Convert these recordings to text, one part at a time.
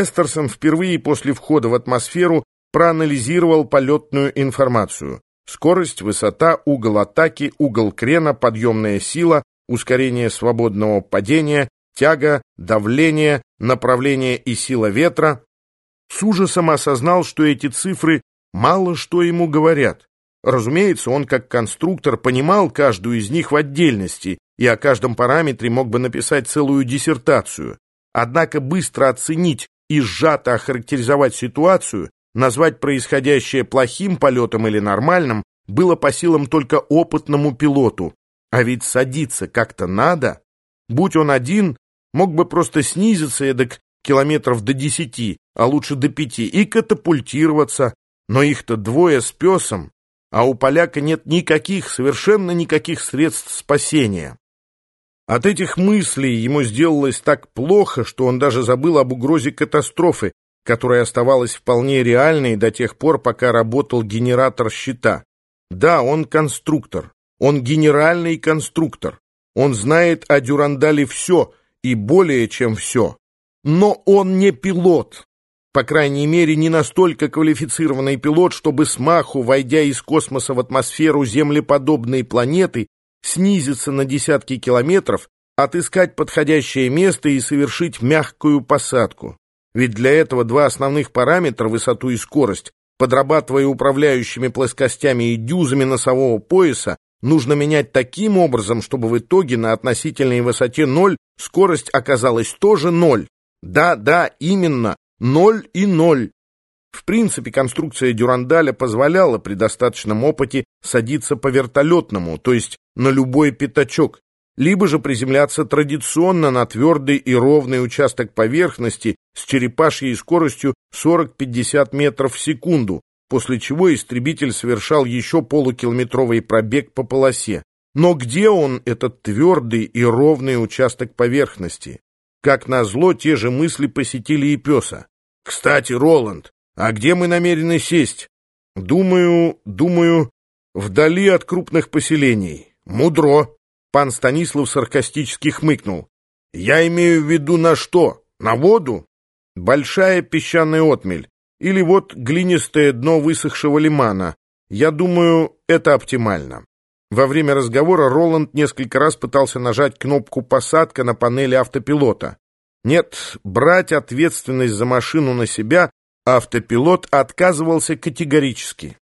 Эстерсон впервые после входа в атмосферу проанализировал полетную информацию. Скорость, высота, угол атаки, угол крена, подъемная сила, ускорение свободного падения, тяга, давление, направление и сила ветра. С ужасом осознал, что эти цифры мало что ему говорят. Разумеется, он как конструктор понимал каждую из них в отдельности и о каждом параметре мог бы написать целую диссертацию. Однако быстро оценить и сжато охарактеризовать ситуацию, назвать происходящее плохим полетом или нормальным, было по силам только опытному пилоту. А ведь садиться как-то надо. Будь он один, мог бы просто снизиться эдак километров до десяти, а лучше до пяти, и катапультироваться. Но их-то двое с песом, а у поляка нет никаких, совершенно никаких средств спасения. От этих мыслей ему сделалось так плохо, что он даже забыл об угрозе катастрофы, которая оставалась вполне реальной до тех пор, пока работал генератор щита. Да, он конструктор, он генеральный конструктор, он знает о Дюрандале все и более чем все. Но он не пилот, по крайней мере, не настолько квалифицированный пилот, чтобы смаху, войдя из космоса в атмосферу землеподобной планеты, снизиться на десятки километров, отыскать подходящее место и совершить мягкую посадку. Ведь для этого два основных параметра, высоту и скорость, подрабатывая управляющими плоскостями и дюзами носового пояса, нужно менять таким образом, чтобы в итоге на относительной высоте ноль скорость оказалась тоже ноль. Да, да, именно, ноль и ноль. В принципе, конструкция Дюрандаля позволяла при достаточном опыте садиться по вертолетному, то есть на любой пятачок, либо же приземляться традиционно на твердый и ровный участок поверхности с черепашьей скоростью 40-50 метров в секунду, после чего истребитель совершал еще полукилометровый пробег по полосе. Но где он, этот твердый и ровный участок поверхности? Как назло, те же мысли посетили и песа. «Кстати, Роланд, а где мы намерены сесть? Думаю, думаю, вдали от крупных поселений. Мудро. Пан Станислав саркастически хмыкнул. Я имею в виду на что? На воду? Большая песчаная отмель. Или вот глинистое дно высохшего лимана. Я думаю, это оптимально. Во время разговора Роланд несколько раз пытался нажать кнопку «Посадка» на панели автопилота. Нет, брать ответственность за машину на себя автопилот отказывался категорически.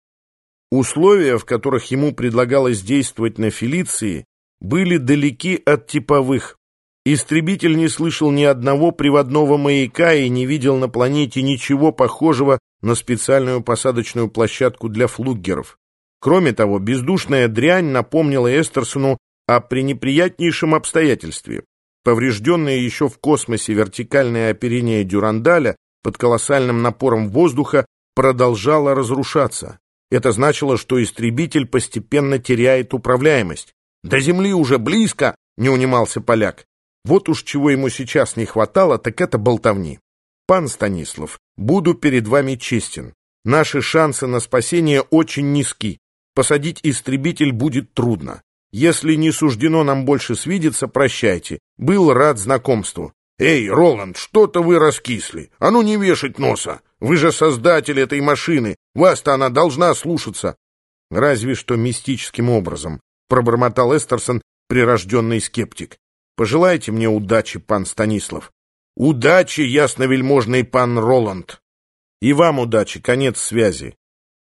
Условия, в которых ему предлагалось действовать на Фелиции, были далеки от типовых. Истребитель не слышал ни одного приводного маяка и не видел на планете ничего похожего на специальную посадочную площадку для флуггеров. Кроме того, бездушная дрянь напомнила Эстерсону о пренеприятнейшем обстоятельстве. Поврежденное еще в космосе вертикальное оперение Дюрандаля под колоссальным напором воздуха продолжала разрушаться. Это значило, что истребитель постепенно теряет управляемость. «До земли уже близко!» — не унимался поляк. Вот уж чего ему сейчас не хватало, так это болтовни. «Пан Станислав, буду перед вами честен. Наши шансы на спасение очень низки. Посадить истребитель будет трудно. Если не суждено нам больше свидеться, прощайте. Был рад знакомству. «Эй, Роланд, что-то вы раскисли! А ну не вешать носа! Вы же создатель этой машины! Вас-то она должна слушаться!» «Разве что мистическим образом», — пробормотал Эстерсон, прирожденный скептик. «Пожелайте мне удачи, пан Станислав». «Удачи, ясновельможный пан Роланд!» «И вам удачи, конец связи».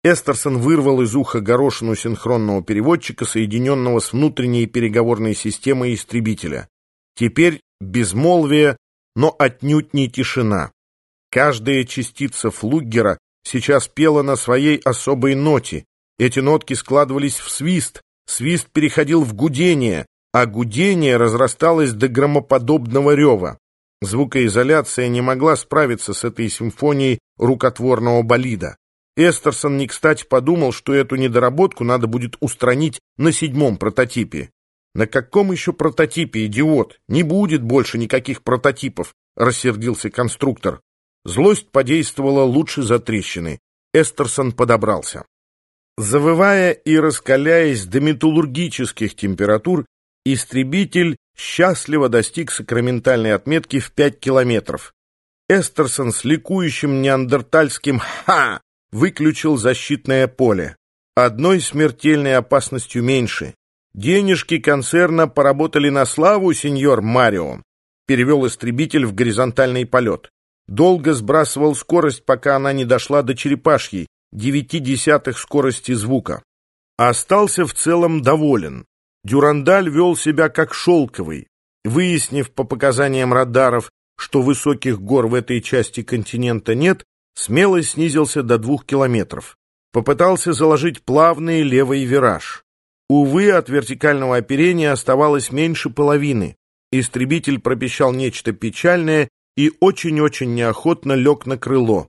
Эстерсон вырвал из уха горошину синхронного переводчика, соединенного с внутренней переговорной системой истребителя. Теперь безмолвие но отнюдь не тишина. Каждая частица флуггера сейчас пела на своей особой ноте. Эти нотки складывались в свист, свист переходил в гудение, а гудение разрасталось до громоподобного рева. Звукоизоляция не могла справиться с этой симфонией рукотворного болида. Эстерсон не кстати подумал, что эту недоработку надо будет устранить на седьмом прототипе. «На каком еще прототипе, идиот? Не будет больше никаких прототипов», — рассердился конструктор. Злость подействовала лучше за трещины. Эстерсон подобрался. Завывая и раскаляясь до металлургических температур, истребитель счастливо достиг сакраментальной отметки в 5 километров. Эстерсон с ликующим неандертальским «Ха!» выключил защитное поле. Одной смертельной опасностью меньше. Денежки концерна поработали на славу, сеньор Марио. Перевел истребитель в горизонтальный полет. Долго сбрасывал скорость, пока она не дошла до черепашьей, девяти десятых скорости звука. Остался в целом доволен. Дюрандаль вел себя как шелковый. Выяснив по показаниям радаров, что высоких гор в этой части континента нет, смелость снизился до двух километров. Попытался заложить плавный левый вираж. Увы, от вертикального оперения оставалось меньше половины. Истребитель пропищал нечто печальное и очень-очень неохотно лег на крыло.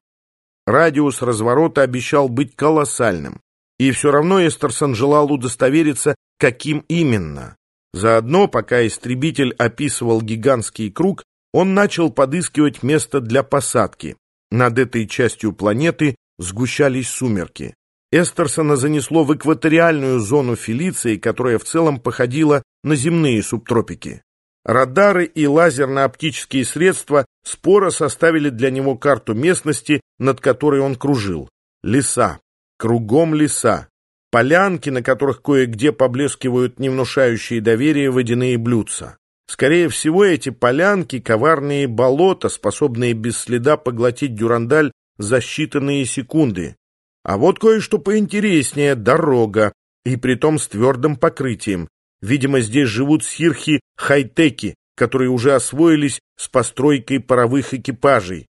Радиус разворота обещал быть колоссальным. И все равно Эстерсон желал удостовериться, каким именно. Заодно, пока истребитель описывал гигантский круг, он начал подыскивать место для посадки. Над этой частью планеты сгущались сумерки. Эстерсона занесло в экваториальную зону Фелиции, которая в целом походила на земные субтропики. Радары и лазерно-оптические средства споро составили для него карту местности, над которой он кружил. Леса. Кругом леса. Полянки, на которых кое-где поблескивают невнушающие доверия водяные блюдца. Скорее всего, эти полянки — коварные болота, способные без следа поглотить дюрандаль за считанные секунды. А вот кое-что поинтереснее — дорога, и притом с твердым покрытием. Видимо, здесь живут сирхи хай-теки, которые уже освоились с постройкой паровых экипажей.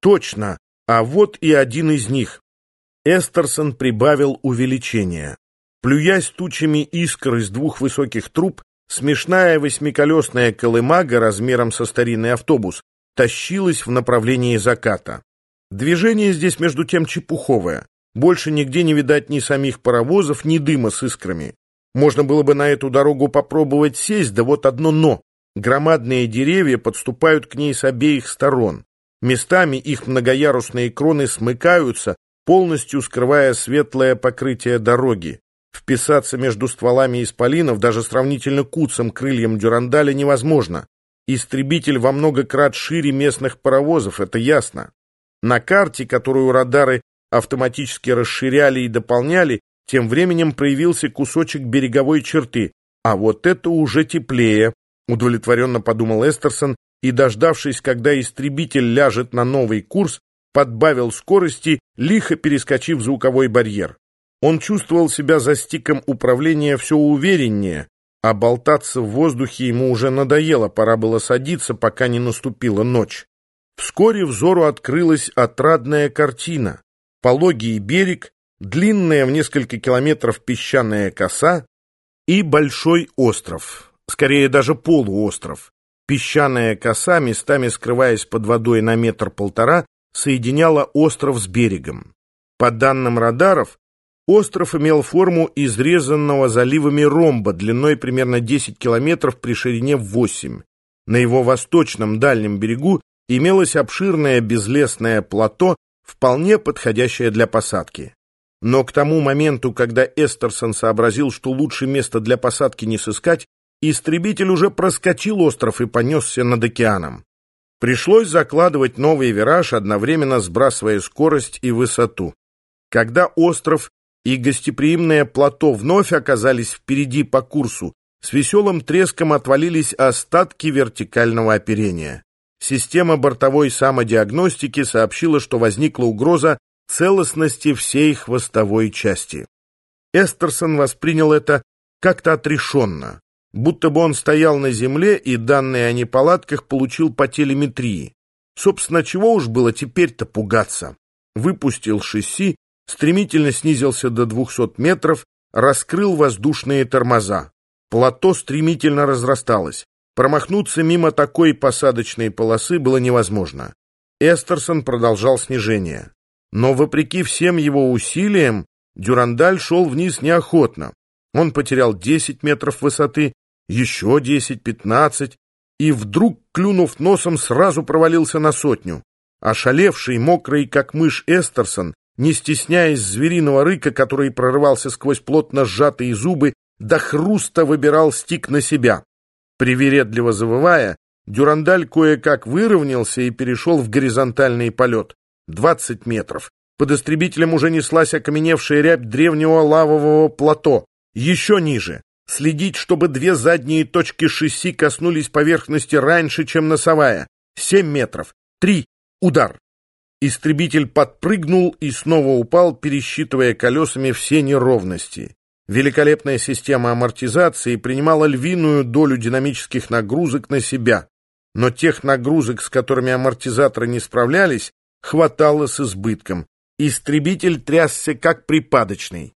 Точно, а вот и один из них. Эстерсон прибавил увеличение. Плюясь тучами искр из двух высоких труб, смешная восьмиколесная колымага размером со старинный автобус тащилась в направлении заката. Движение здесь между тем чепуховое. Больше нигде не видать ни самих паровозов, ни дыма с искрами. Можно было бы на эту дорогу попробовать сесть, да вот одно «но». Громадные деревья подступают к ней с обеих сторон. Местами их многоярусные кроны смыкаются, полностью скрывая светлое покрытие дороги. Вписаться между стволами исполинов даже сравнительно куцым крыльям дюрандаля невозможно. Истребитель во много крат шире местных паровозов, это ясно. На карте, которую радары автоматически расширяли и дополняли, тем временем проявился кусочек береговой черты. А вот это уже теплее, удовлетворенно подумал Эстерсон и, дождавшись, когда истребитель ляжет на новый курс, подбавил скорости, лихо перескочив звуковой барьер. Он чувствовал себя за стиком управления все увереннее, а болтаться в воздухе ему уже надоело, пора было садиться, пока не наступила ночь. Вскоре взору открылась отрадная картина. Пологий берег, длинная в несколько километров песчаная коса и большой остров, скорее даже полуостров. Песчаная коса, местами скрываясь под водой на метр-полтора, соединяла остров с берегом. По данным радаров, остров имел форму изрезанного заливами ромба длиной примерно 10 километров при ширине 8. На его восточном дальнем берегу имелось обширное безлесное плато, вполне подходящее для посадки. Но к тому моменту, когда Эстерсон сообразил, что лучше места для посадки не сыскать, истребитель уже проскочил остров и понесся над океаном. Пришлось закладывать новый вираж, одновременно сбрасывая скорость и высоту. Когда остров и гостеприимное плато вновь оказались впереди по курсу, с веселым треском отвалились остатки вертикального оперения. Система бортовой самодиагностики сообщила, что возникла угроза целостности всей хвостовой части. Эстерсон воспринял это как-то отрешенно будто бы он стоял на земле и данные о неполадках получил по телеметрии. Собственно, чего уж было теперь-то пугаться. Выпустил шасси, стремительно снизился до 200 метров, раскрыл воздушные тормоза. Плато стремительно разрасталось. Промахнуться мимо такой посадочной полосы было невозможно. Эстерсон продолжал снижение. Но, вопреки всем его усилиям, Дюрандаль шел вниз неохотно. Он потерял 10 метров высоты, еще десять-пятнадцать, и вдруг, клюнув носом, сразу провалился на сотню. Ошалевший, мокрый, как мышь Эстерсон, не стесняясь звериного рыка, который прорывался сквозь плотно сжатые зубы, до хруста выбирал стик на себя. Привередливо завывая, Дюрандаль кое-как выровнялся и перешел в горизонтальный полет. 20 метров. Под истребителем уже неслась окаменевшая рябь древнего лавового плато. Еще ниже. Следить, чтобы две задние точки шасси коснулись поверхности раньше, чем носовая. Семь метров. Три. Удар. Истребитель подпрыгнул и снова упал, пересчитывая колесами все неровности. Великолепная система амортизации принимала львиную долю динамических нагрузок на себя, но тех нагрузок, с которыми амортизаторы не справлялись, хватало с избытком. Истребитель трясся как припадочный.